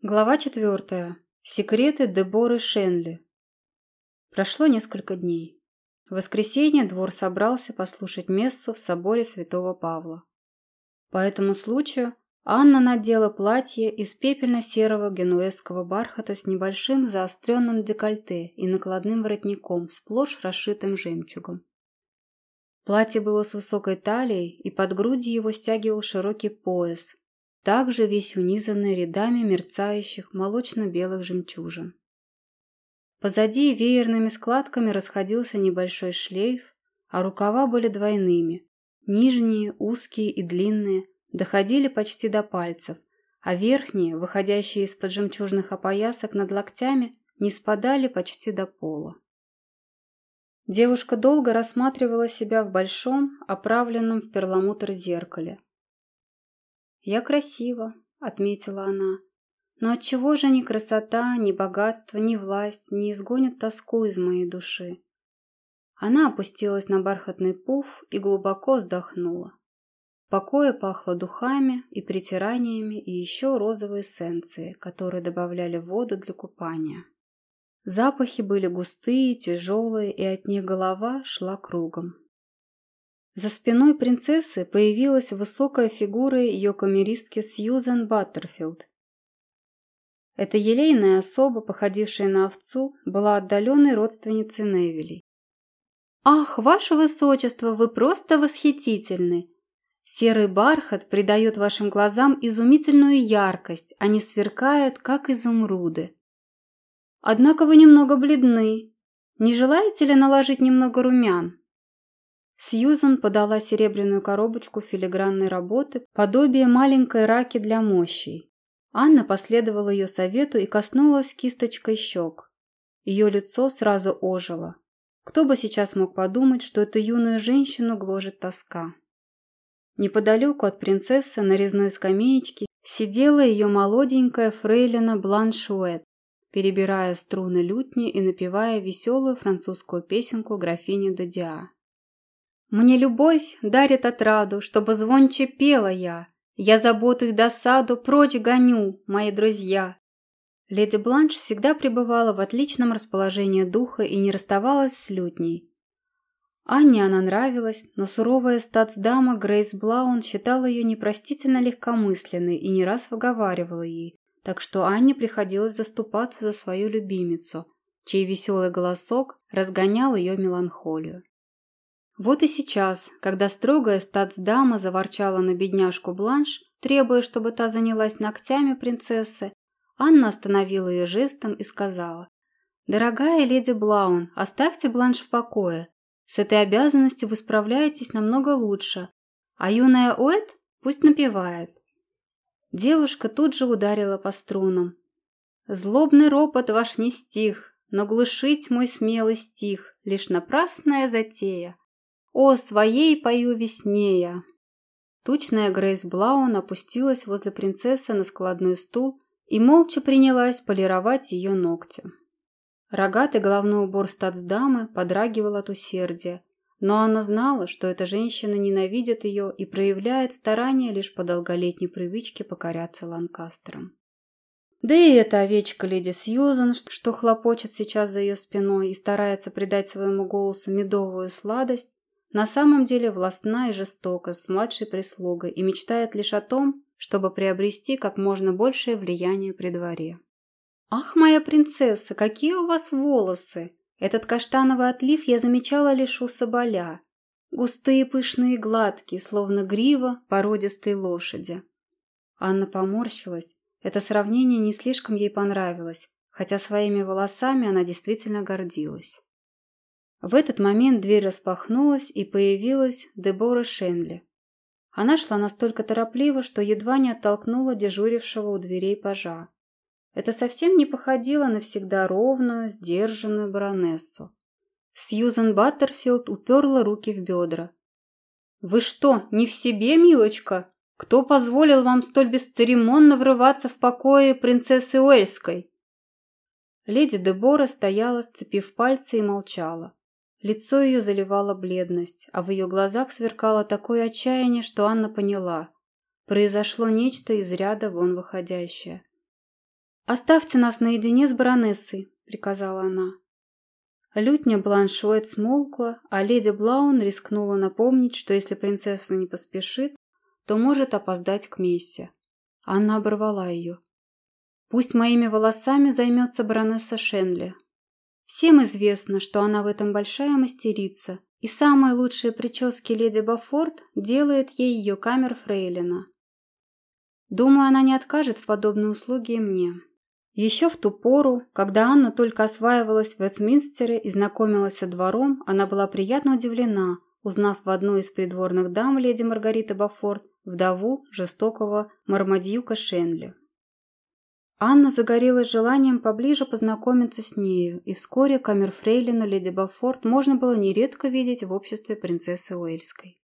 Глава четвертая. Секреты Деборы Шенли. Прошло несколько дней. В воскресенье двор собрался послушать мессу в соборе святого Павла. По этому случаю Анна надела платье из пепельно-серого генуэзского бархата с небольшим заостренным декольте и накладным воротником, сплошь расшитым жемчугом. Платье было с высокой талией, и под грудью его стягивал широкий пояс, также весь унизанный рядами мерцающих молочно-белых жемчужин. Позади веерными складками расходился небольшой шлейф, а рукава были двойными. Нижние, узкие и длинные, доходили почти до пальцев, а верхние, выходящие из-под жемчужных опоясок над локтями, не спадали почти до пола. Девушка долго рассматривала себя в большом, оправленном в перламутр зеркале – «Я красива», — отметила она. «Но отчего же ни красота, ни богатство, ни власть не изгонят тоску из моей души?» Она опустилась на бархатный пуф и глубоко вздохнула. В покое пахло духами и притираниями и еще розовой эссенцией, которые добавляли воду для купания. Запахи были густые, тяжелые, и от них голова шла кругом. За спиной принцессы появилась высокая фигура ее камеристки Сьюзен Баттерфилд. Эта елейная особа, походившая на овцу, была отдаленной родственницей Невилей. «Ах, ваше высочество, вы просто восхитительны! Серый бархат придает вашим глазам изумительную яркость, они сверкают, как изумруды. Однако вы немного бледны. Не желаете ли наложить немного румян?» Сьюзан подала серебряную коробочку филигранной работы, подобие маленькой раки для мощей. Анна последовала ее совету и коснулась кисточкой щек. Ее лицо сразу ожило. Кто бы сейчас мог подумать, что эту юную женщину гложет тоска. Неподалеку от принцессы на резной скамеечке сидела ее молоденькая фрейлина Бланшуэт, перебирая струны лютни и напевая веселую французскую песенку графини Додиа. Мне любовь дарит отраду, чтобы звонче пела я. Я заботу и досаду прочь гоню, мои друзья. Леди Бланш всегда пребывала в отличном расположении духа и не расставалась с лютней. Анне она нравилась, но суровая статсдама Грейс Блаун считала ее непростительно легкомысленной и не раз выговаривала ей, так что Анне приходилось заступаться за свою любимицу, чей веселый голосок разгонял ее меланхолию. Вот и сейчас, когда строгая статсдама заворчала на бедняжку Бланш, требуя, чтобы та занялась ногтями принцессы, Анна остановила ее жестом и сказала, «Дорогая леди Блаун, оставьте Бланш в покое. С этой обязанностью вы справляетесь намного лучше, а юная Уэт пусть напевает». Девушка тут же ударила по струнам. «Злобный ропот ваш не стих, но глушить мой смелый стих — лишь напрасная затея. «О, своей пою весне я!» Тучная Грейс Блаун опустилась возле принцессы на складной стул и молча принялась полировать ее ногти. Рогатый головной убор статсдамы подрагивал от усердия, но она знала, что эта женщина ненавидит ее и проявляет старания лишь по долголетней привычке покоряться Ланкастерам. Да и эта овечка леди Сьюзан, что хлопочет сейчас за ее спиной и старается придать своему голосу медовую сладость, на самом деле властна и жестока с младшей прислугой и мечтает лишь о том, чтобы приобрести как можно большее влияние при дворе. «Ах, моя принцесса, какие у вас волосы! Этот каштановый отлив я замечала лишь у соболя. Густые, пышные гладкие, словно грива породистой лошади». Анна поморщилась. Это сравнение не слишком ей понравилось, хотя своими волосами она действительно гордилась. В этот момент дверь распахнулась, и появилась Дебора Шенли. Она шла настолько торопливо, что едва не оттолкнула дежурившего у дверей пажа. Это совсем не походило на всегда ровную, сдержанную баронессу. Сьюзен Баттерфилд уперла руки в бедра. «Вы что, не в себе, милочка? Кто позволил вам столь бесцеремонно врываться в покои принцессы Уэльской?» Леди Дебора стояла, сцепив пальцы и молчала. Лицо ее заливала бледность, а в ее глазах сверкало такое отчаяние, что Анна поняла. Произошло нечто из ряда вон выходящее. «Оставьте нас наедине с баронессой», — приказала она. Лютня Бланшуэт смолкла, а леди Блаун рискнула напомнить, что если принцесса не поспешит, то может опоздать к мессе. Анна оборвала ее. «Пусть моими волосами займется баронесса Шенли. Всем известно, что она в этом большая мастерица, и самые лучшие прически леди Бафорд делает ей ее камер фрейлина. Думаю, она не откажет в подобной услуге и мне». Еще в ту пору, когда Анна только осваивалась в Вестминстере и знакомилась со двором, она была приятно удивлена, узнав в одной из придворных дам леди Маргариты Бафорд вдову жестокого Мармадьюка Шенли. Анна загорелась желанием поближе познакомиться с нею, и вскоре камерфрейлину леди Бафорд можно было нередко видеть в обществе принцессы Уэльской.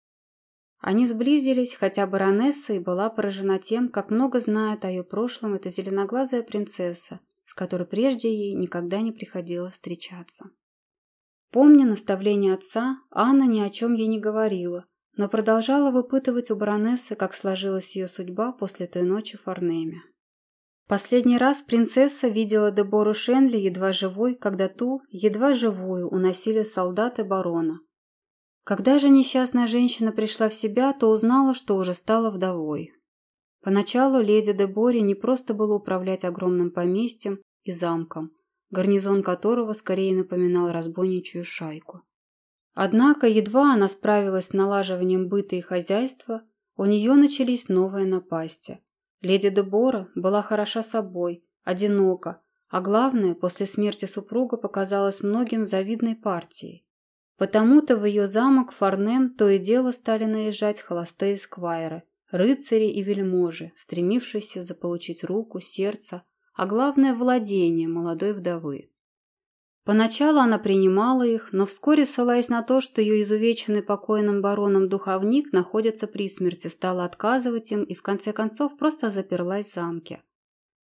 Они сблизились, хотя баронесса и была поражена тем, как много знает о ее прошлом эта зеленоглазая принцесса, с которой прежде ей никогда не приходилось встречаться. Помня наставление отца, Анна ни о чем ей не говорила, но продолжала выпытывать у баронессы, как сложилась ее судьба после той ночи в Форнеме. Последний раз принцесса видела Дебору Шенли едва живой, когда ту, едва живую, уносили солдаты барона. Когда же несчастная женщина пришла в себя, то узнала, что уже стала вдовой. Поначалу леди Деборе не просто было управлять огромным поместьем и замком, гарнизон которого скорее напоминал разбойничью шайку. Однако, едва она справилась с налаживанием быта и хозяйства, у нее начались новые напасти. Леди Дебора была хороша собой, одинока, а главное, после смерти супруга показалась многим завидной партией. Потому-то в ее замок Фарнем то и дело стали наезжать холостые сквайры, рыцари и вельможи, стремившиеся заполучить руку, сердце, а главное – владение молодой вдовы. Поначалу она принимала их, но вскоре, ссылаясь на то, что ее изувеченный покойным бароном духовник находится при смерти, стала отказывать им и в конце концов просто заперлась в замке.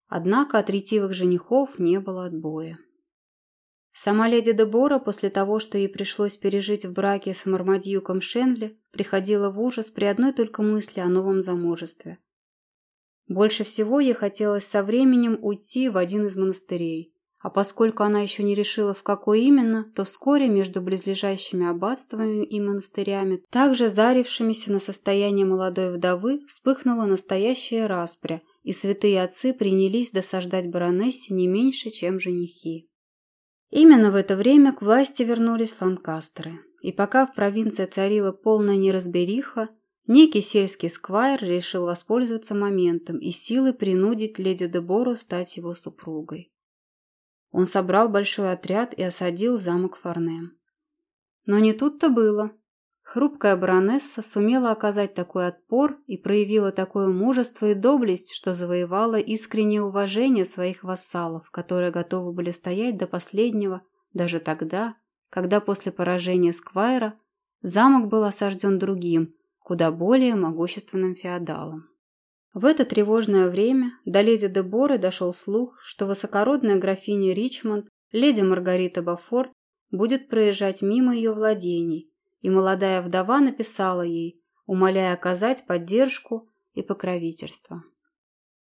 Однако от ретивых женихов не было отбоя. Сама леди Дебора после того, что ей пришлось пережить в браке с Мармадьюком Шенли, приходила в ужас при одной только мысли о новом замужестве. Больше всего ей хотелось со временем уйти в один из монастырей. А поскольку она еще не решила, в какой именно, то вскоре между близлежащими аббатствами и монастырями, также зарившимися на состояние молодой вдовы, вспыхнула настоящая распря, и святые отцы принялись досаждать баронессе не меньше, чем женихи. Именно в это время к власти вернулись ланкастеры, и пока в провинции царила полная неразбериха, некий сельский сквайр решил воспользоваться моментом и силой принудить леди Дебору стать его супругой. Он собрал большой отряд и осадил замок Фарнем. Но не тут-то было. Хрупкая баронесса сумела оказать такой отпор и проявила такое мужество и доблесть, что завоевала искреннее уважение своих вассалов, которые готовы были стоять до последнего, даже тогда, когда после поражения Сквайра замок был осажден другим, куда более могущественным феодалом. В это тревожное время до леди Деборы дошел слух, что высокородная графиня Ричмонд, леди Маргарита Бафорд, будет проезжать мимо ее владений, и молодая вдова написала ей, умоляя оказать поддержку и покровительство.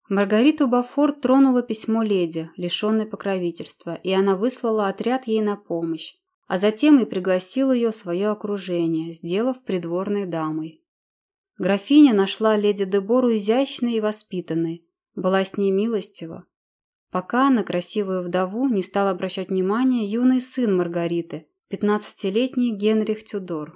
Маргариту Бафорд тронуло письмо леди, лишенной покровительства, и она выслала отряд ей на помощь, а затем и пригласила ее в свое окружение, сделав придворной дамой. Графиня нашла леди Дебору изящной и воспитанной, была с ней милостива. Пока на красивую вдову не стал обращать внимание юный сын Маргариты, пятнадцатилетний Генрих Тюдор.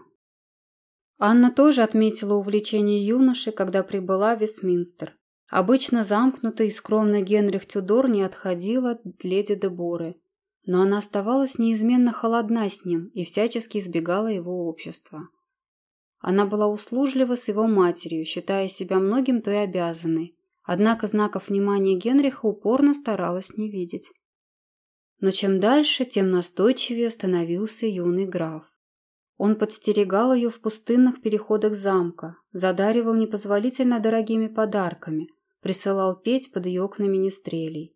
Анна тоже отметила увлечение юноши, когда прибыла в Вестминстер. Обычно замкнутый и скромный Генрих Тюдор не отходил от леди Деборы, но она оставалась неизменно холодна с ним и всячески избегала его общества. Она была услужлива с его матерью, считая себя многим той обязанной, однако знаков внимания Генриха упорно старалась не видеть. Но чем дальше, тем настойчивее становился юный граф. Он подстерегал ее в пустынных переходах замка, задаривал непозволительно дорогими подарками, присылал петь под ее окнами министрелей.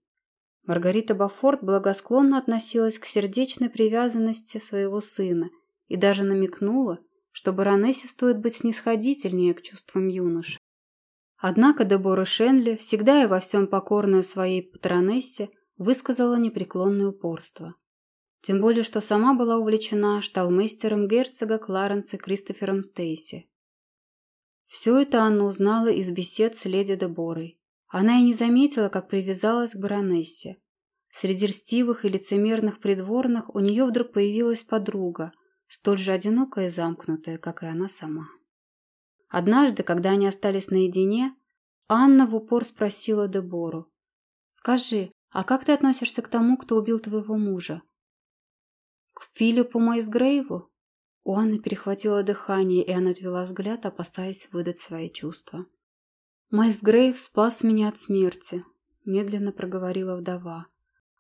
Маргарита Бафорт благосклонно относилась к сердечной привязанности своего сына и даже намекнула, что баронессе стоит быть снисходительнее к чувствам юноши. Однако Дебора Шенли, всегда и во всем покорная своей патронессе, высказала непреклонное упорство. Тем более, что сама была увлечена шталмейстером герцога Кларенса Кристофером Стейси. Все это Анна узнала из бесед с леди Деборой. Она и не заметила, как привязалась к баронессе. Среди льстивых и лицемерных придворных у нее вдруг появилась подруга, столь же одинокая и замкнутая, как и она сама. Однажды, когда они остались наедине, Анна в упор спросила Дебору. «Скажи, а как ты относишься к тому, кто убил твоего мужа?» «К Филиппу Майсгрейву?» У Анны перехватило дыхание, и она отвела взгляд, опасаясь выдать свои чувства. «Майсгрейв спас меня от смерти», – медленно проговорила вдова.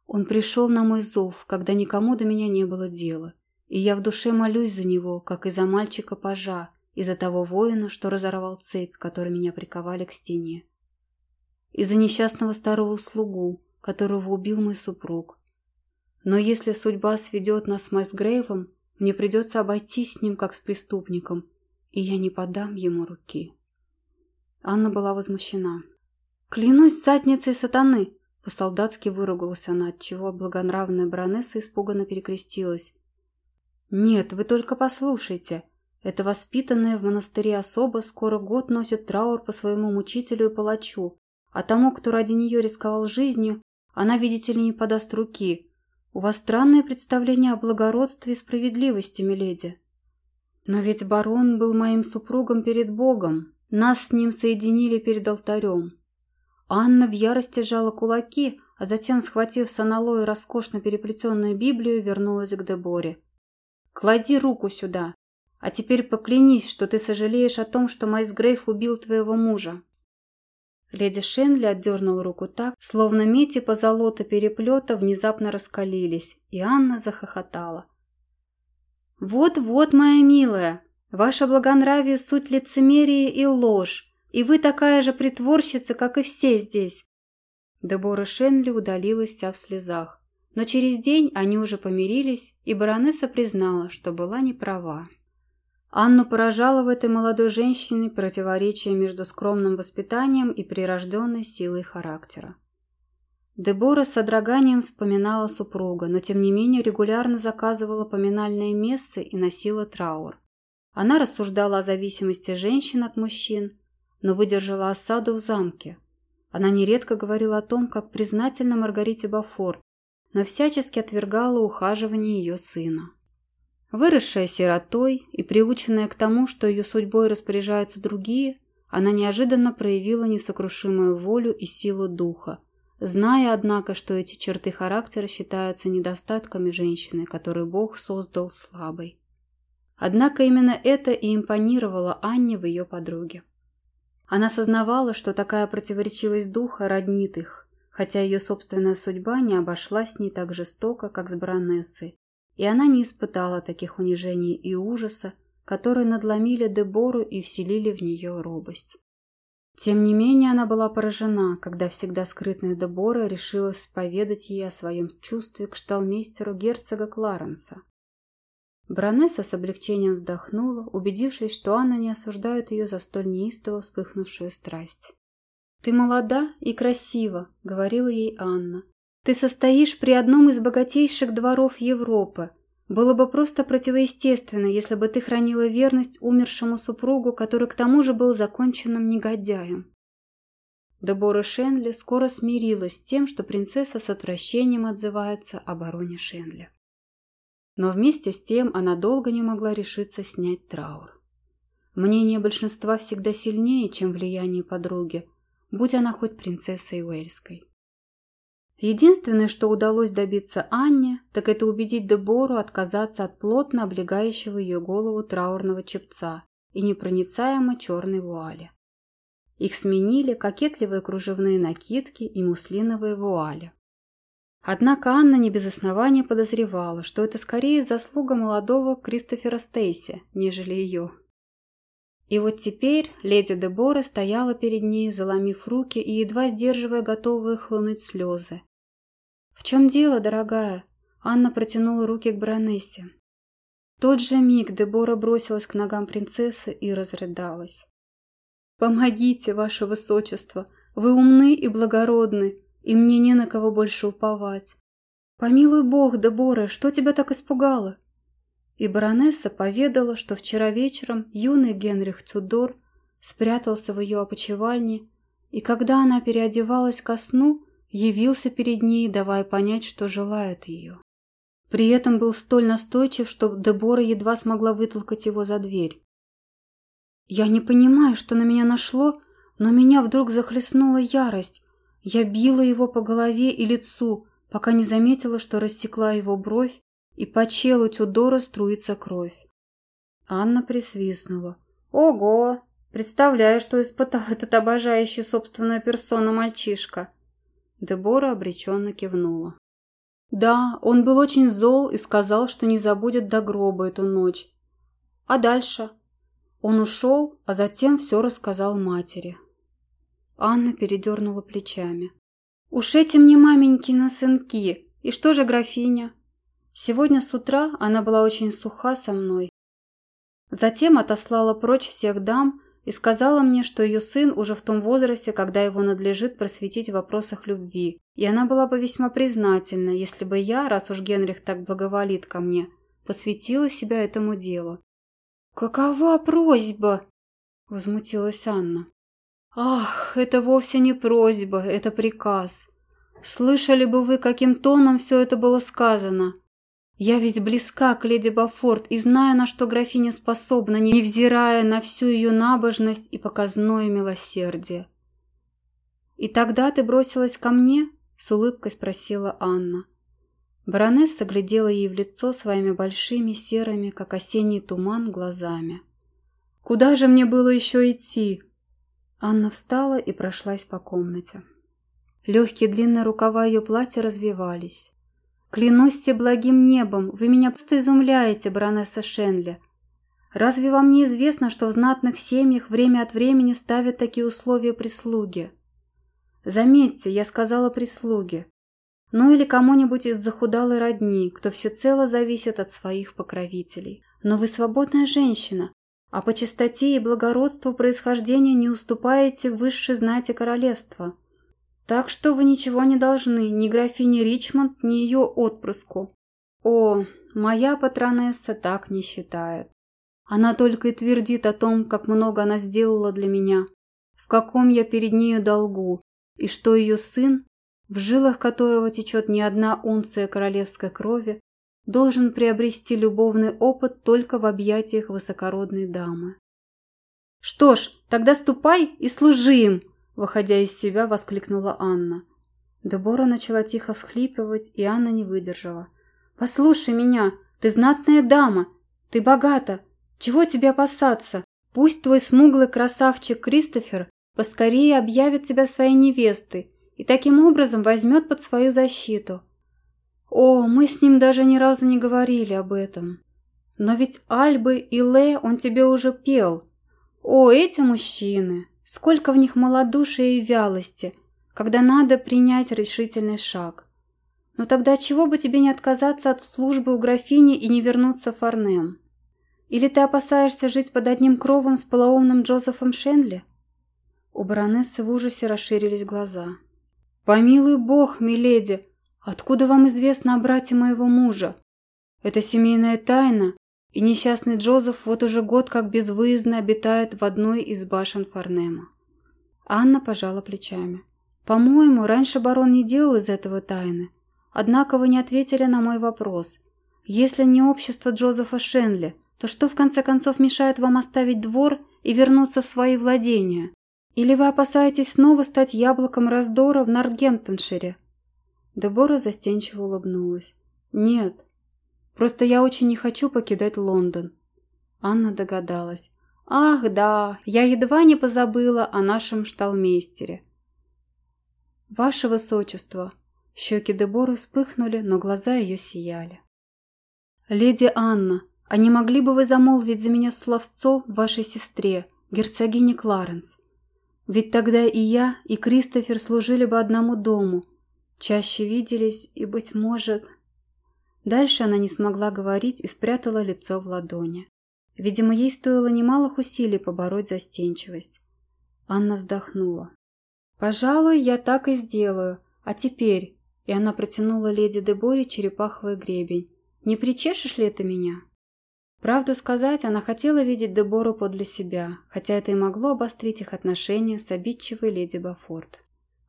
«Он пришел на мой зов, когда никому до меня не было дела, и я в душе молюсь за него, как и за мальчика пажа, и за того воина, что разорвал цепь, которой меня приковали к стене, и за несчастного старого слугу, которого убил мой супруг, но если судьба сведет нас с Майсгрейвом, мне придется обойтись с ним как с преступником, и я не подам ему руки. Анна была возмущена. «Клянусь задницей сатаны!» По-солдатски выругалась она, отчего благонравная баронесса испуганно перекрестилась. «Нет, вы только послушайте. Эта воспитанная в монастыре особа скоро год носит траур по своему мучителю и палачу, а тому, кто ради нее рисковал жизнью, она, видите ли, не подаст руки. «У вас странное представление о благородстве и справедливости, миледи. Но ведь барон был моим супругом перед Богом. Нас с ним соединили перед алтарем». Анна в ярости сжала кулаки, а затем, схватив с аналоя роскошно переплетенную Библию, вернулась к Деборе. «Клади руку сюда, а теперь поклянись, что ты сожалеешь о том, что Майс Грейв убил твоего мужа». Леди Шенли отдернула руку так, словно мети по золоту переплета внезапно раскалились, и Анна захохотала. «Вот-вот, моя милая, ваше благонравие – суть лицемерия и ложь, и вы такая же притворщица, как и все здесь». Дебора Шенли удалилась вся в слезах, но через день они уже помирились, и баронесса признала, что была не права. Анну поражало в этой молодой женщине противоречие между скромным воспитанием и прирожденной силой характера. Дебора с содроганием вспоминала супруга, но тем не менее регулярно заказывала поминальные мессы и носила траур. Она рассуждала о зависимости женщин от мужчин, но выдержала осаду в замке. Она нередко говорила о том, как признательна Маргарите Бафор, но всячески отвергала ухаживание ее сына. Выросшая сиротой и приученная к тому, что ее судьбой распоряжаются другие, она неожиданно проявила несокрушимую волю и силу духа, зная, однако, что эти черты характера считаются недостатками женщины, которую Бог создал слабой. Однако именно это и импонировало Анне в ее подруге. Она сознавала, что такая противоречивость духа роднит их, хотя ее собственная судьба не обошлась с ней так жестоко, как с баронессой, и она не испытала таких унижений и ужаса, которые надломили Дебору и вселили в нее робость. Тем не менее, она была поражена, когда всегда скрытная Дебора решилась поведать ей о своем чувстве к шталмейстеру герцога Кларенса. Баронесса с облегчением вздохнула, убедившись, что Анна не осуждает ее за столь неистово вспыхнувшую страсть. «Ты молода и красива», — говорила ей Анна, ты состоишь при одном из богатейших дворов Европы. Было бы просто противоестественно, если бы ты хранила верность умершему супругу, который к тому же был законченным негодяем. Дебора Шенли скоро смирилась с тем, что принцесса с отвращением отзывается о бароне Шенли. Но вместе с тем она долго не могла решиться снять траур. Мнение большинства всегда сильнее, чем влияние подруги, будь она хоть принцессой Уэльской. Единственное, что удалось добиться Анне, так это убедить Дебору отказаться от плотно облегающего ее голову траурного чепца и непроницаемо черной вуали. Их сменили кокетливые кружевные накидки и муслиновые вуали. Однако Анна не без основания подозревала, что это скорее заслуга молодого Кристофера Стейси, нежели ее. И вот теперь леди Дебора стояла перед ней, заломив руки и едва сдерживая готовые хлынуть слезы, «В чем дело, дорогая?» Анна протянула руки к баронессе. В тот же миг Дебора бросилась к ногам принцессы и разрыдалась. «Помогите, ваше высочество! Вы умны и благородны, и мне не на кого больше уповать. Помилуй бог, Дебора, что тебя так испугало?» И баронесса поведала, что вчера вечером юный Генрих Тюдор спрятался в ее опочивальне, и когда она переодевалась ко сну, явился перед ней, давая понять, что желает ее. При этом был столь настойчив, что Дебора едва смогла вытолкать его за дверь. Я не понимаю, что на меня нашло, но меня вдруг захлестнула ярость. Я била его по голове и лицу, пока не заметила, что рассекла его бровь, и по челу Тюдора струится кровь. Анна присвистнула. «Ого! Представляю, что испытал этот обожающий собственную персону мальчишка!» Дебора обреченно кивнула. «Да, он был очень зол и сказал, что не забудет до гроба эту ночь. А дальше?» Он ушел, а затем все рассказал матери. Анна передернула плечами. «Уж эти мне маменькины сынки! И что же графиня?» Сегодня с утра она была очень суха со мной. Затем отослала прочь всех дам и сказала мне, что ее сын уже в том возрасте, когда его надлежит просветить в вопросах любви, и она была бы весьма признательна, если бы я, раз уж Генрих так благоволит ко мне, посвятила себя этому делу. «Какова просьба?» – возмутилась Анна. «Ах, это вовсе не просьба, это приказ. Слышали бы вы, каким тоном все это было сказано. Я ведь близка к леди Бафорт и знаю, на что графиня способна, невзирая на всю ее набожность и показное милосердие». «И тогда ты бросилась ко мне?» – с улыбкой спросила Анна. Баронесса глядела ей в лицо своими большими серыми, как осенний туман, глазами. «Куда же мне было еще идти?» Анна встала и прошлась по комнате. Легкие длинные рукава ее платья развивались. «Клянусь тебе благим небом, вы меня просто изумляете, баронесса Шенли. Разве вам не известно, что в знатных семьях время от времени ставят такие условия прислуги?» «Заметьте, я сказала прислуги. Ну или кому-нибудь из захудалой родни, кто всецело зависит от своих покровителей. Но вы свободная женщина, а по чистоте и благородству происхождения не уступаете высшей знати королевства. Так что вы ничего не должны ни графине Ричмонд, ни ее отпрыску. О, моя патронесса так не считает. Она только и твердит о том, как много она сделала для меня, в каком я перед нею долгу, и что ее сын в жилах которого течет не одна унция королевской крови, должен приобрести любовный опыт только в объятиях высокородной дамы. «Что ж, тогда ступай и служи им!» Выходя из себя, воскликнула Анна. Дебора начала тихо всхлипывать, и Анна не выдержала. «Послушай меня, ты знатная дама, ты богата, чего тебе опасаться? Пусть твой смуглый красавчик Кристофер поскорее объявит тебя своей невестой, и таким образом возьмет под свою защиту. О, мы с ним даже ни разу не говорили об этом. Но ведь Альбы и Ле он тебе уже пел. О, эти мужчины! Сколько в них малодушия и вялости, когда надо принять решительный шаг. Но тогда чего бы тебе не отказаться от службы у графини и не вернуться в Фарнем? Или ты опасаешься жить под одним кровом с полоумным Джозефом Шенли? У баронессы в ужасе расширились глаза. «Помилуй бог, миледи, откуда вам известно о брате моего мужа? Это семейная тайна, и несчастный Джозеф вот уже год как безвыездно обитает в одной из башен Фарнема». Анна пожала плечами. «По-моему, раньше барон не делал из этого тайны. Однако вы не ответили на мой вопрос. Если не общество Джозефа Шенли, то что в конце концов мешает вам оставить двор и вернуться в свои владения?» Или вы опасаетесь снова стать яблоком раздора в Нортгемптоншире?» Дебора застенчиво улыбнулась. «Нет, просто я очень не хочу покидать Лондон». Анна догадалась. «Ах, да, я едва не позабыла о нашем шталмейстере». «Ваше Высочество!» Щеки Деборы вспыхнули, но глаза ее сияли. «Леди Анна, а не могли бы вы замолвить за меня словцо вашей сестре, герцогине Кларенс?» Ведь тогда и я, и Кристофер служили бы одному дому, чаще виделись и, быть может... Дальше она не смогла говорить и спрятала лицо в ладони. Видимо, ей стоило немалых усилий побороть застенчивость. Анна вздохнула. «Пожалуй, я так и сделаю. А теперь...» И она протянула леди Деборе черепаховый гребень. «Не причешешь ли это меня?» Правду сказать, она хотела видеть Дебору подле себя, хотя это и могло обострить их отношения с обидчивой леди Бафорт.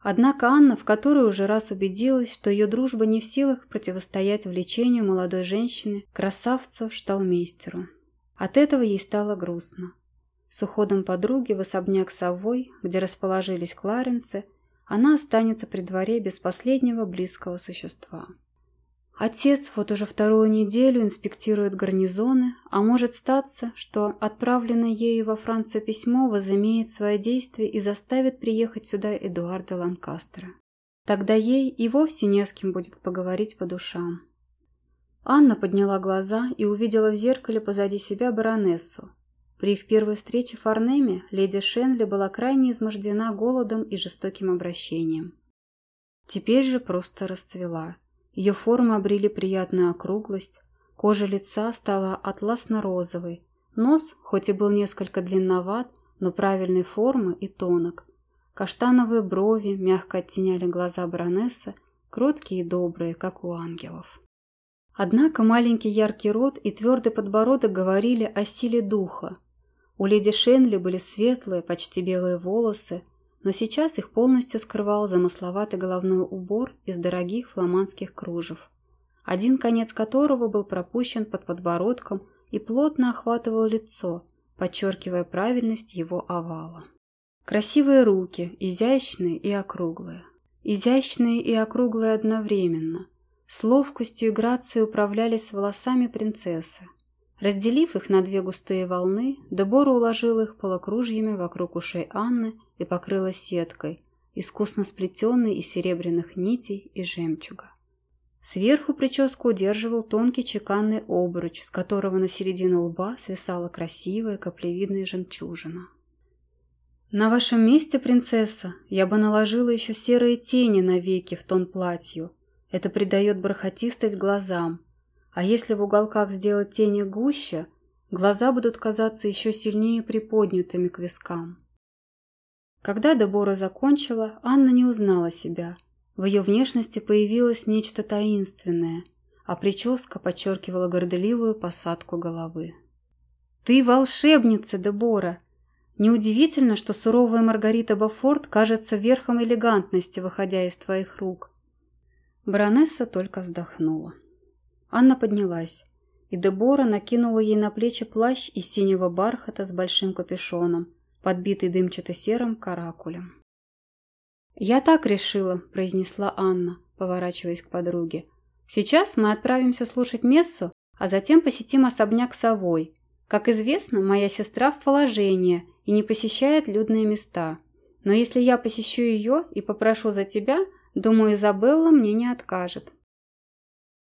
Однако Анна в которой уже раз убедилась, что ее дружба не в силах противостоять влечению молодой женщины, красавцу-шталмейстеру. От этого ей стало грустно. С уходом подруги в особняк Совой, где расположились Кларенсы, она останется при дворе без последнего близкого существа. Отец вот уже вторую неделю инспектирует гарнизоны, а может статься, что отправленное ею во Францию письмо возымеет свое действие и заставит приехать сюда Эдуарда Ланкастера. Тогда ей и вовсе не с кем будет поговорить по душам. Анна подняла глаза и увидела в зеркале позади себя баронессу. При их первой встрече в Фарнеме леди Шенли была крайне измождена голодом и жестоким обращением. Теперь же просто расцвела – ее формы обрели приятную округлость, кожа лица стала атласно-розовой, нос, хоть и был несколько длинноват, но правильной формы и тонок. Каштановые брови мягко оттеняли глаза баронессы, кроткие и добрые, как у ангелов. Однако маленький яркий рот и твердый подбородок говорили о силе духа. У леди Шенли были светлые, почти белые волосы, но сейчас их полностью скрывал замысловатый головной убор из дорогих фламандских кружев, один конец которого был пропущен под подбородком и плотно охватывал лицо, подчеркивая правильность его овала. Красивые руки, изящные и округлые. Изящные и округлые одновременно. С ловкостью и грацией управлялись волосами принцессы. Разделив их на две густые волны, Дебора уложила их полукружьями вокруг ушей Анны и покрыла сеткой, искусно сплетенной из серебряных нитей и жемчуга. Сверху прическу удерживал тонкий чеканный обруч, с которого на середину лба свисала красивая каплевидная жемчужина. «На вашем месте, принцесса, я бы наложила еще серые тени на веки в тон платью. Это придает бархатистость глазам. А если в уголках сделать тени гуще, глаза будут казаться еще сильнее приподнятыми к вискам». Когда Дебора закончила, Анна не узнала себя. В ее внешности появилось нечто таинственное, а прическа подчеркивала горделивую посадку головы. «Ты волшебница, Дебора!» Неудивительно, что суровая Маргарита Бафорт кажется верхом элегантности, выходя из твоих рук. Баронесса только вздохнула. Анна поднялась, и Дебора накинула ей на плечи плащ из синего бархата с большим капюшоном, подбитый дымчато-серым каракулем. «Я так решила», – произнесла Анна, поворачиваясь к подруге. «Сейчас мы отправимся слушать мессу, а затем посетим особняк Совой. Как известно, моя сестра в положении и не посещает людные места. Но если я посещу ее и попрошу за тебя, думаю, Изабелла мне не откажет».